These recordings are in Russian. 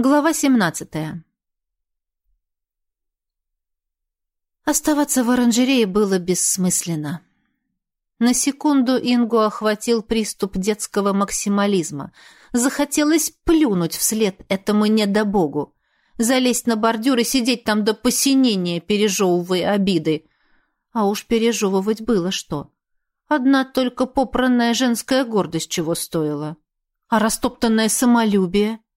Глава 17. Оставаться в оранжерее было бессмысленно. На секунду Ингу охватил приступ детского максимализма. Захотелось плюнуть вслед этому недобогу, залезть на бордюр и сидеть там до посинения, пережевывая обиды. А уж пережевывать было что. Одна только попранная женская гордость чего стоила. А растоптанное самолюбие —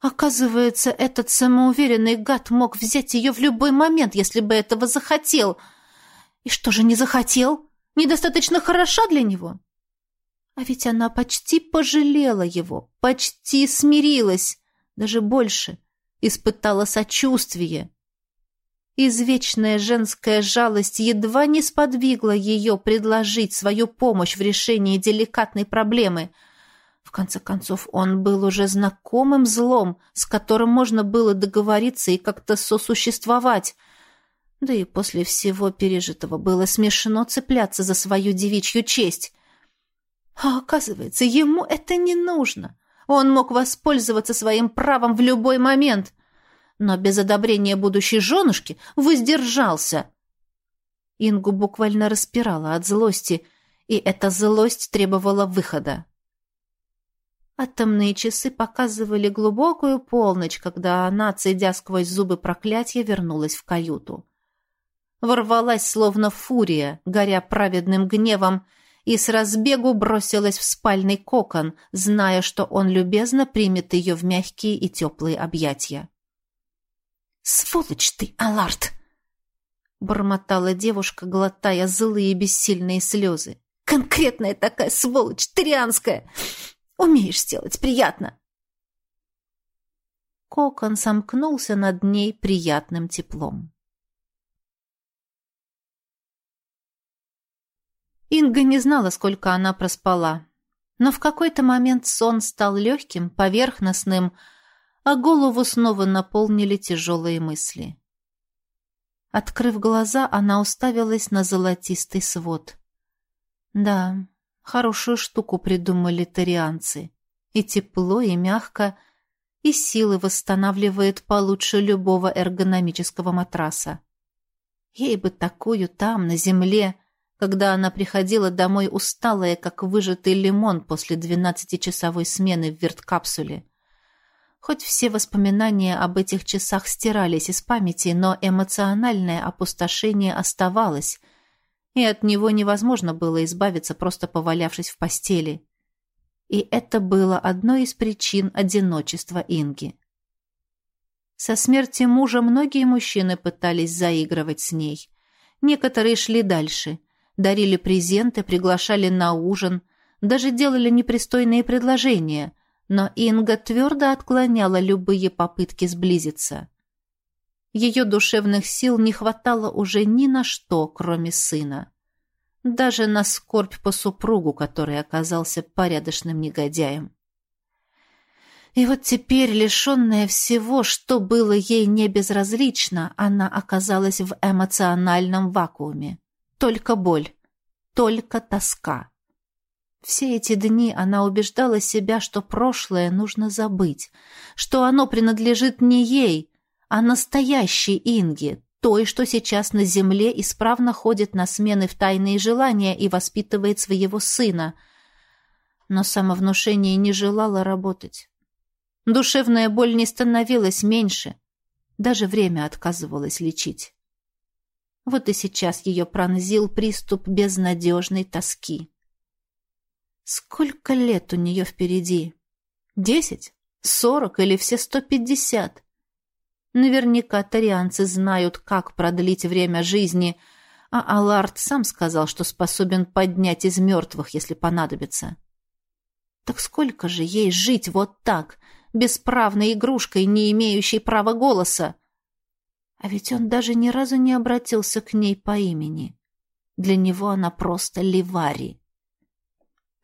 Оказывается, этот самоуверенный гад мог взять ее в любой момент, если бы этого захотел. И что же не захотел? Недостаточно хороша для него? А ведь она почти пожалела его, почти смирилась, даже больше, испытала сочувствие. Извечная женская жалость едва не сподвигла ее предложить свою помощь в решении деликатной проблемы — конце концов, он был уже знакомым злом, с которым можно было договориться и как-то сосуществовать. Да и после всего пережитого было смешно цепляться за свою девичью честь. А оказывается, ему это не нужно. Он мог воспользоваться своим правом в любой момент, но без одобрения будущей женушки воздержался. Ингу буквально распирала от злости, и эта злость требовала выхода. Атомные часы показывали глубокую полночь, когда она, цедя сквозь зубы проклятия, вернулась в каюту. Ворвалась, словно фурия, горя праведным гневом, и с разбегу бросилась в спальный кокон, зная, что он любезно примет ее в мягкие и теплые объятия. «Сволочь ты, Аларт!» — бормотала девушка, глотая злые бессильные слезы. «Конкретная такая сволочь, трианская! Умеешь сделать приятно!» Кокон сомкнулся над ней приятным теплом. Инга не знала, сколько она проспала. Но в какой-то момент сон стал легким, поверхностным, а голову снова наполнили тяжелые мысли. Открыв глаза, она уставилась на золотистый свод. Да, Хорошую штуку придумали тарианцы. И тепло, и мягко, и силы восстанавливает получше любого эргономического матраса. Ей бы такую там, на земле, когда она приходила домой усталая, как выжатый лимон после двенадцатичасовой смены в верткапсуле. Хоть все воспоминания об этих часах стирались из памяти, но эмоциональное опустошение оставалось — и от него невозможно было избавиться, просто повалявшись в постели. И это было одной из причин одиночества Инги. Со смерти мужа многие мужчины пытались заигрывать с ней. Некоторые шли дальше, дарили презенты, приглашали на ужин, даже делали непристойные предложения, но Инга твердо отклоняла любые попытки сблизиться. Ее душевных сил не хватало уже ни на что, кроме сына. Даже на скорбь по супругу, который оказался порядочным негодяем. И вот теперь, лишенная всего, что было ей не безразлично, она оказалась в эмоциональном вакууме. Только боль, только тоска. Все эти дни она убеждала себя, что прошлое нужно забыть, что оно принадлежит не ей, а настоящей Инге, той, что сейчас на земле исправно ходит на смены в тайные желания и воспитывает своего сына. Но самовнушение не желало работать. Душевная боль не становилась меньше, даже время отказывалось лечить. Вот и сейчас ее пронзил приступ безнадежной тоски. Сколько лет у нее впереди? Десять? Сорок или все сто пятьдесят? Наверняка тарианцы знают, как продлить время жизни, а Аларт сам сказал, что способен поднять из мертвых, если понадобится. Так сколько же ей жить вот так, бесправной игрушкой, не имеющей права голоса? А ведь он даже ни разу не обратился к ней по имени. Для него она просто Ливари.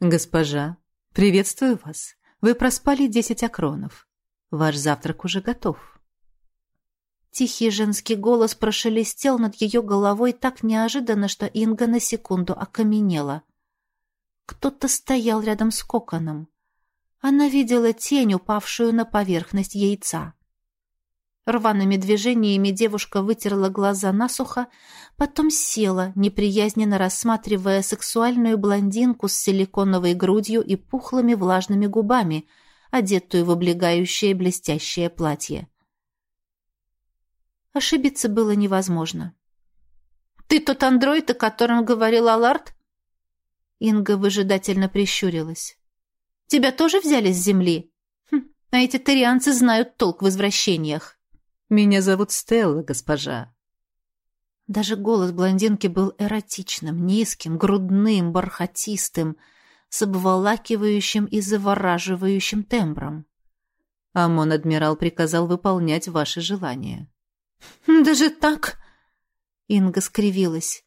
«Госпожа, приветствую вас. Вы проспали десять акронов. Ваш завтрак уже готов». Тихий женский голос прошелестел над ее головой так неожиданно, что Инга на секунду окаменела. Кто-то стоял рядом с коконом. Она видела тень, упавшую на поверхность яйца. Рваными движениями девушка вытерла глаза насухо, потом села, неприязненно рассматривая сексуальную блондинку с силиконовой грудью и пухлыми влажными губами, одетую в облегающее блестящее платье. Ошибиться было невозможно. «Ты тот андроид, о котором говорил Аларт?» Инга выжидательно прищурилась. «Тебя тоже взяли с земли? Хм, а эти тарианцы знают толк в возвращениях». «Меня зовут Стелла, госпожа». Даже голос блондинки был эротичным, низким, грудным, бархатистым, с обволакивающим и завораживающим тембром. Амон-адмирал приказал выполнять ваши желания. «Даже так?» Инга скривилась.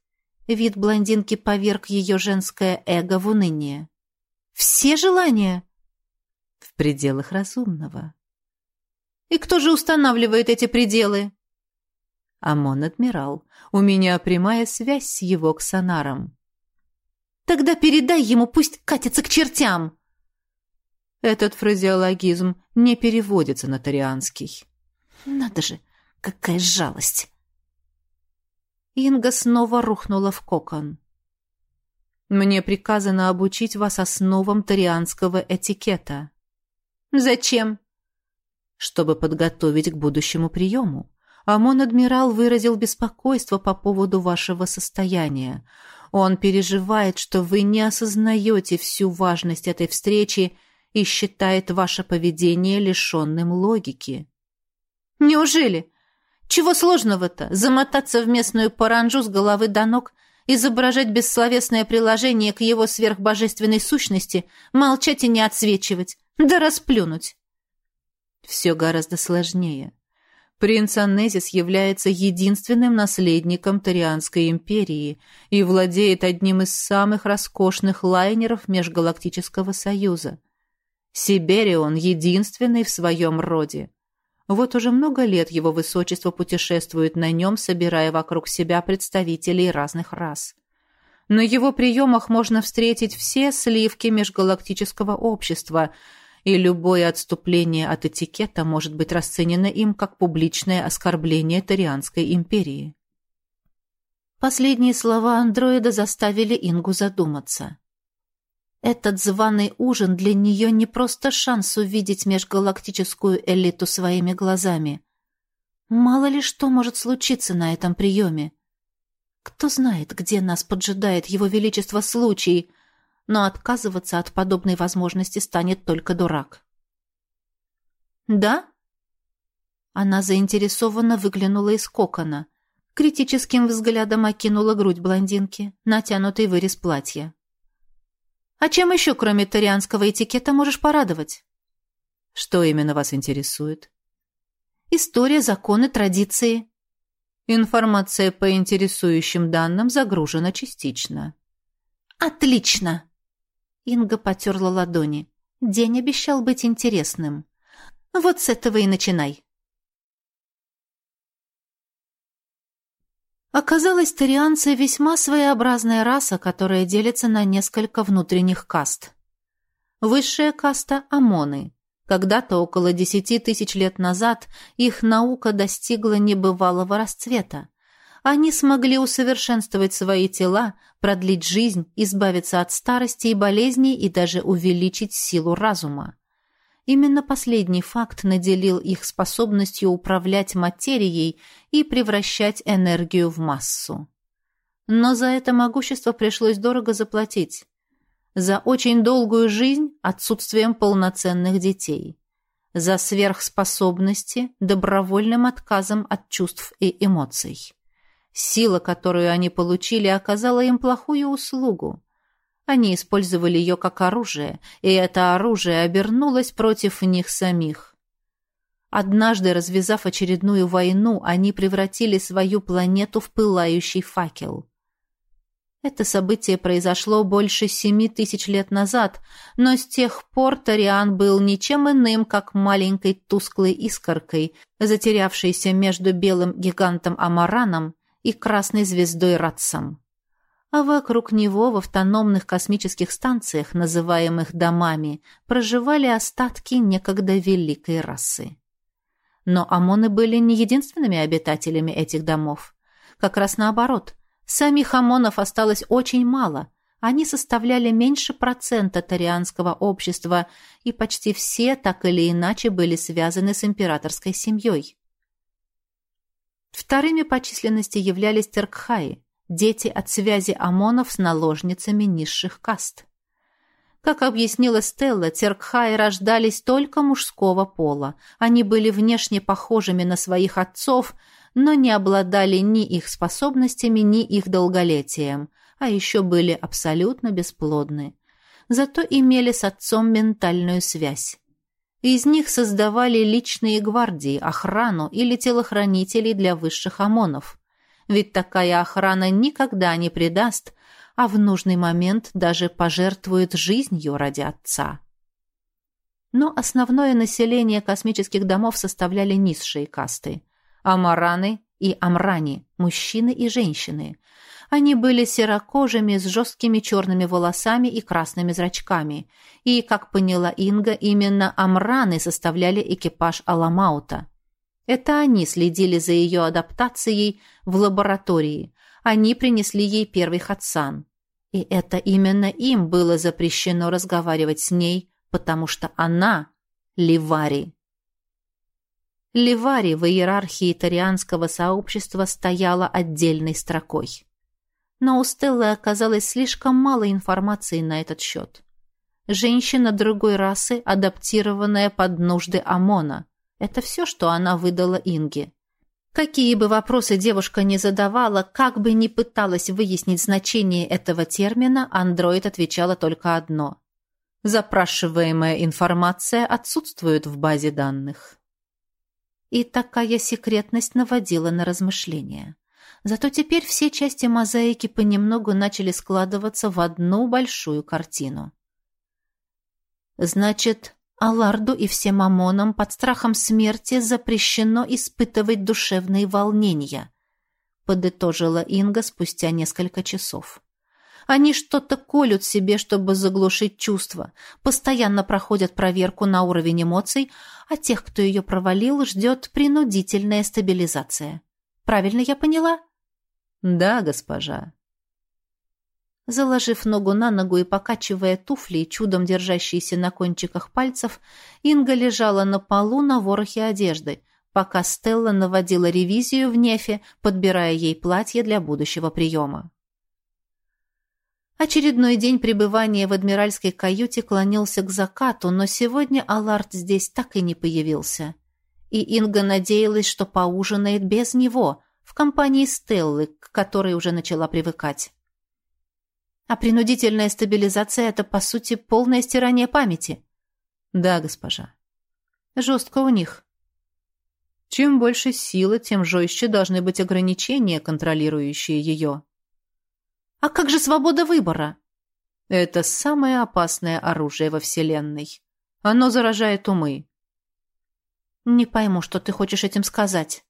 Вид блондинки поверг ее женское эго в уныние. «Все желания?» «В пределах разумного», и кто же устанавливает эти пределы? Амон-адмирал. У меня прямая связь с его ксонаром. Тогда передай ему, пусть катится к чертям. Этот фразеологизм не переводится на тарианский. Надо же, какая жалость. Инга снова рухнула в кокон. Мне приказано обучить вас основам тарианского этикета. Зачем? чтобы подготовить к будущему приему. Амон-адмирал выразил беспокойство по поводу вашего состояния. Он переживает, что вы не осознаете всю важность этой встречи и считает ваше поведение лишенным логики. «Неужели? Чего сложного-то? Замотаться в местную паранжу с головы до ног, изображать бессловесное приложение к его сверхбожественной сущности, молчать и не отсвечивать, да расплюнуть?» Все гораздо сложнее. Принц Аннезис является единственным наследником Тарианской империи и владеет одним из самых роскошных лайнеров Межгалактического Союза. Сиберион единственный в своем роде. Вот уже много лет его высочество путешествует на нем, собирая вокруг себя представителей разных рас. На его приемах можно встретить все сливки межгалактического общества – и любое отступление от этикета может быть расценено им как публичное оскорбление Тарианской империи. Последние слова андроида заставили Ингу задуматься. Этот званый ужин для нее не просто шанс увидеть межгалактическую элиту своими глазами. Мало ли что может случиться на этом приеме. Кто знает, где нас поджидает его величество случай — но отказываться от подобной возможности станет только дурак. «Да?» Она заинтересованно выглянула из кокона, критическим взглядом окинула грудь блондинки, натянутый вырез платья. «А чем еще, кроме тарианского этикета, можешь порадовать?» «Что именно вас интересует?» «История, законы, традиции». Информация по интересующим данным загружена частично. «Отлично!» Инга потерла ладони. День обещал быть интересным. Вот с этого и начинай. Оказалось, тарианцы весьма своеобразная раса, которая делится на несколько внутренних каст. Высшая каста – амоны. Когда-то, около десяти тысяч лет назад, их наука достигла небывалого расцвета. Они смогли усовершенствовать свои тела, продлить жизнь, избавиться от старости и болезней и даже увеличить силу разума. Именно последний факт наделил их способностью управлять материей и превращать энергию в массу. Но за это могущество пришлось дорого заплатить. За очень долгую жизнь отсутствием полноценных детей. За сверхспособности, добровольным отказом от чувств и эмоций. Сила, которую они получили, оказала им плохую услугу. Они использовали ее как оружие, и это оружие обернулось против них самих. Однажды, развязав очередную войну, они превратили свою планету в пылающий факел. Это событие произошло больше семи тысяч лет назад, но с тех пор Ториан был ничем иным, как маленькой тусклой искоркой, затерявшейся между белым гигантом Амараном и красной звездой Ратсом. А вокруг него в автономных космических станциях, называемых домами, проживали остатки некогда великой расы. Но ОМОНы были не единственными обитателями этих домов. Как раз наоборот. Самих ОМОНов осталось очень мало. Они составляли меньше процента тарианского общества, и почти все так или иначе были связаны с императорской семьей. Вторыми по численности являлись теркхаи, дети от связи ОМОНов с наложницами низших каст. Как объяснила Стелла, теркхаи рождались только мужского пола. Они были внешне похожими на своих отцов, но не обладали ни их способностями, ни их долголетием, а еще были абсолютно бесплодны. Зато имели с отцом ментальную связь. Из них создавали личные гвардии, охрану или телохранителей для высших ОМОНов. Ведь такая охрана никогда не предаст, а в нужный момент даже пожертвует жизнью ради отца. Но основное население космических домов составляли низшие касты – амараны и амрани, мужчины и женщины. Они были серокожими, с жесткими черными волосами и красными зрачками. И, как поняла Инга, именно амраны составляли экипаж Аламаута. Это они следили за ее адаптацией в лаборатории, они принесли ей первый хатсан. И это именно им было запрещено разговаривать с ней, потому что она — Ливари. Ливари в иерархии тарианского сообщества стояла отдельной строкой. Но у Стеллы оказалось слишком мало информации на этот счет. Женщина другой расы, адаптированная под нужды ОМОНа. Это все, что она выдала Инге. Какие бы вопросы девушка ни задавала, как бы ни пыталась выяснить значение этого термина, андроид отвечала только одно. Запрашиваемая информация отсутствует в базе данных. И такая секретность наводила на размышления. Зато теперь все части мозаики понемногу начали складываться в одну большую картину. Значит, Аларду и всем ОМОНам под страхом смерти запрещено испытывать душевные волнения, подытожила Инга спустя несколько часов. Они что-то колют себе, чтобы заглушить чувства, постоянно проходят проверку на уровень эмоций, а тех, кто ее провалил, ждет принудительная стабилизация. Правильно я поняла? Да, госпожа. Заложив ногу на ногу и покачивая туфли, чудом держащиеся на кончиках пальцев, Инга лежала на полу на ворохе одежды, пока Стелла наводила ревизию в нефе, подбирая ей платье для будущего приема. Очередной день пребывания в адмиральской каюте клонился к закату, но сегодня Аларт здесь так и не появился. И Инга надеялась, что поужинает без него, в компании Стеллы, к которой уже начала привыкать. А принудительная стабилизация — это, по сути, полное стирание памяти. Да, госпожа. Жестко у них. Чем больше силы, тем жестче должны быть ограничения, контролирующие ее. А как же свобода выбора? Это самое опасное оружие во Вселенной. Оно заражает умы. Не пойму, что ты хочешь этим сказать.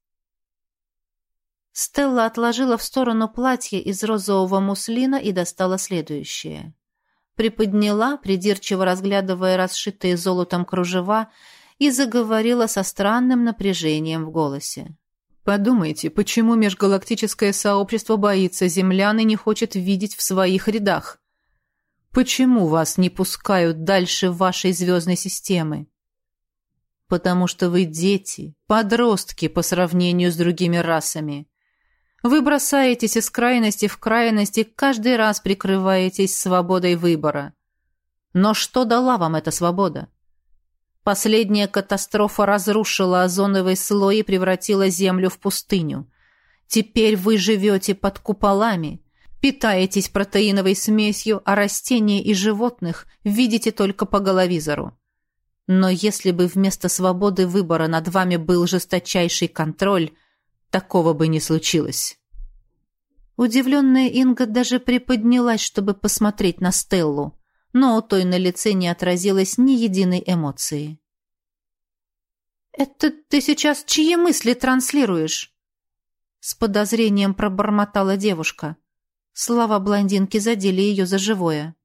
Стелла отложила в сторону платье из розового муслина и достала следующее. Приподняла, придирчиво разглядывая расшитые золотом кружева, и заговорила со странным напряжением в голосе. «Подумайте, почему межгалактическое сообщество боится землян и не хочет видеть в своих рядах? Почему вас не пускают дальше вашей звездной системы? Потому что вы дети, подростки по сравнению с другими расами. Вы бросаетесь из крайности в крайности, каждый раз прикрываетесь свободой выбора. Но что дала вам эта свобода? Последняя катастрофа разрушила озоновый слой и превратила Землю в пустыню. Теперь вы живете под куполами, питаетесь протеиновой смесью, а растения и животных видите только по головизору. Но если бы вместо свободы выбора над вами был жесточайший контроль, такого бы не случилось. Удивленная Инга даже приподнялась, чтобы посмотреть на Стеллу, но у той на лице не отразилось ни единой эмоции. «Это ты сейчас чьи мысли транслируешь?» С подозрением пробормотала девушка. Слова блондинки задели ее за живое.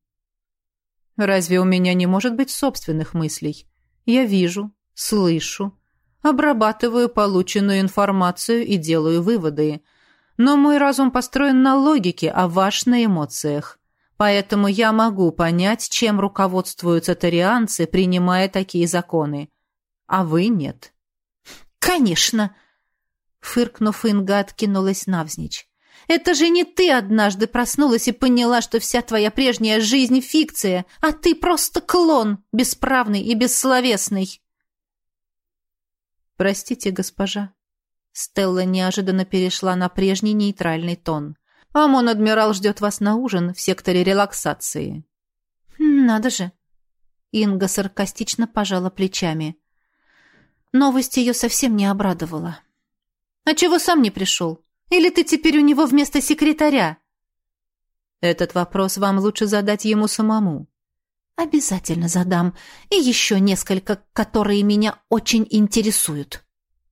«Разве у меня не может быть собственных мыслей? Я вижу, слышу, обрабатываю полученную информацию и делаю выводы. Но мой разум построен на логике, а ваш на эмоциях. Поэтому я могу понять, чем руководствуются тарианцы, принимая такие законы. А вы нет. «Конечно!» Фыркнув, Инга откинулась навзничь. «Это же не ты однажды проснулась и поняла, что вся твоя прежняя жизнь — фикция, а ты просто клон, бесправный и бессловесный!» «Простите, госпожа». Стелла неожиданно перешла на прежний нейтральный тон. «Амон-адмирал ждет вас на ужин в секторе релаксации». «Надо же!» Инга саркастично пожала плечами. Новость ее совсем не обрадовала. «А чего сам не пришел? Или ты теперь у него вместо секретаря?» «Этот вопрос вам лучше задать ему самому». «Обязательно задам. И еще несколько, которые меня очень интересуют».